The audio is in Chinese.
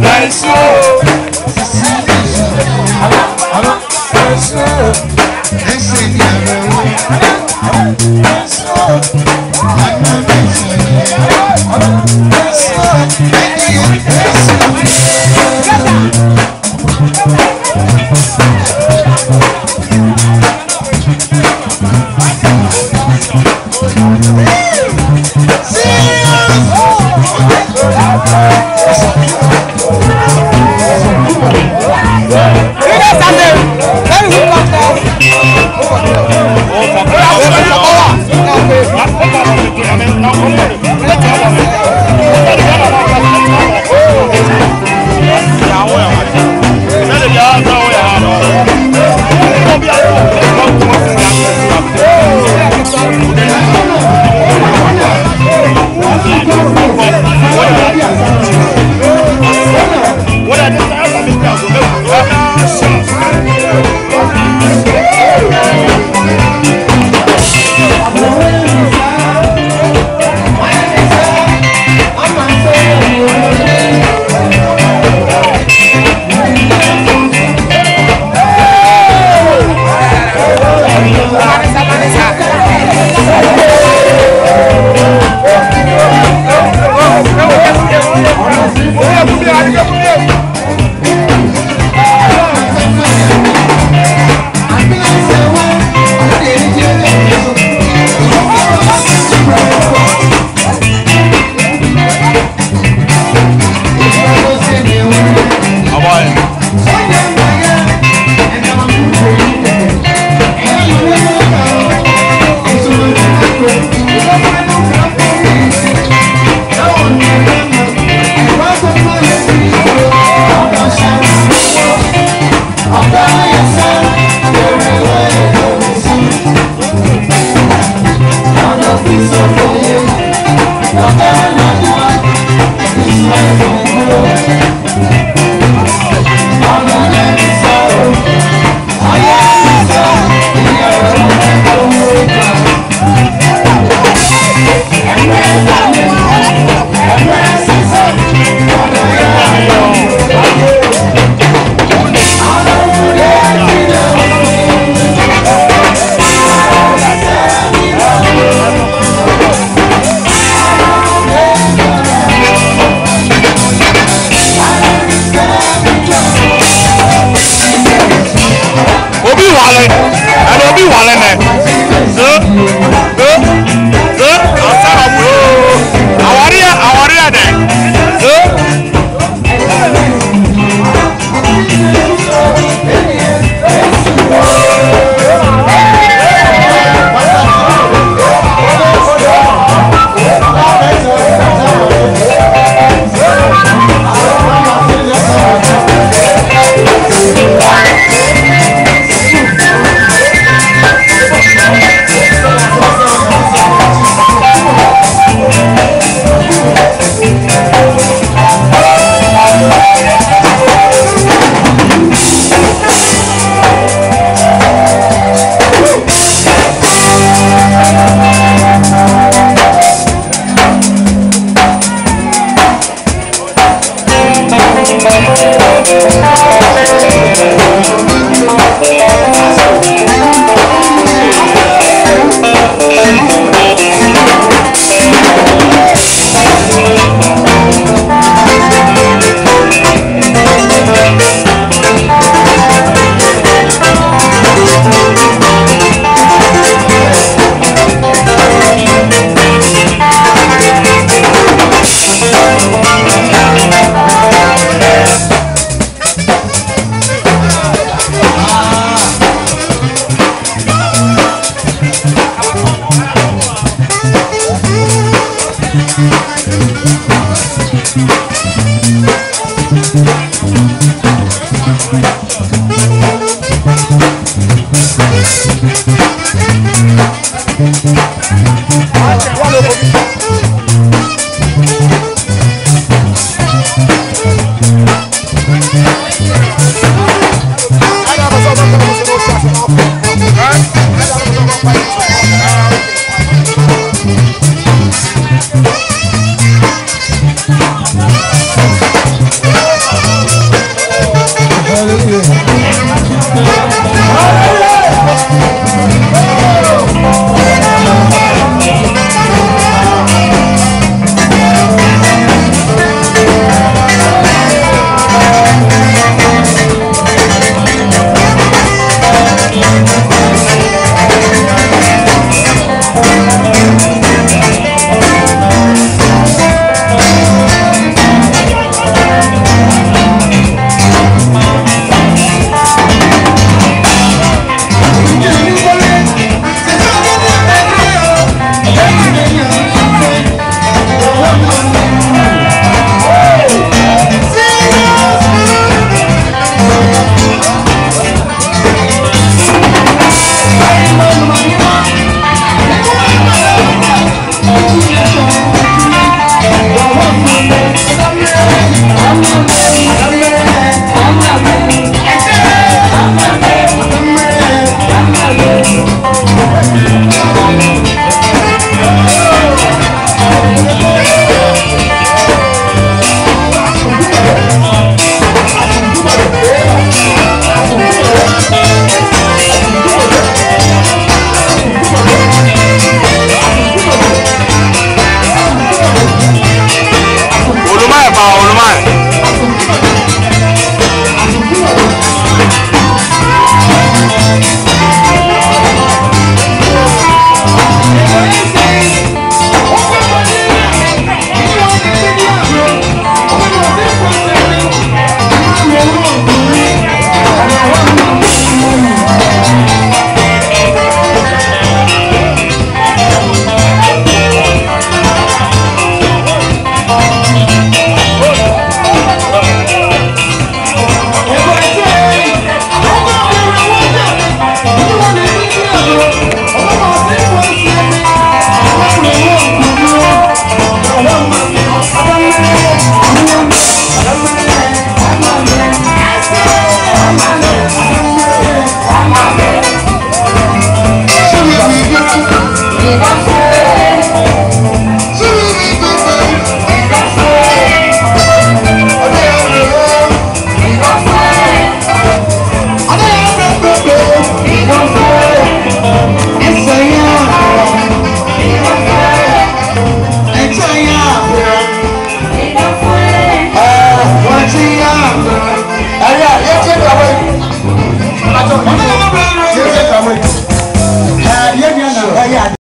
Láìsí o. están 完了，俺 ơi, anh! 好了吗？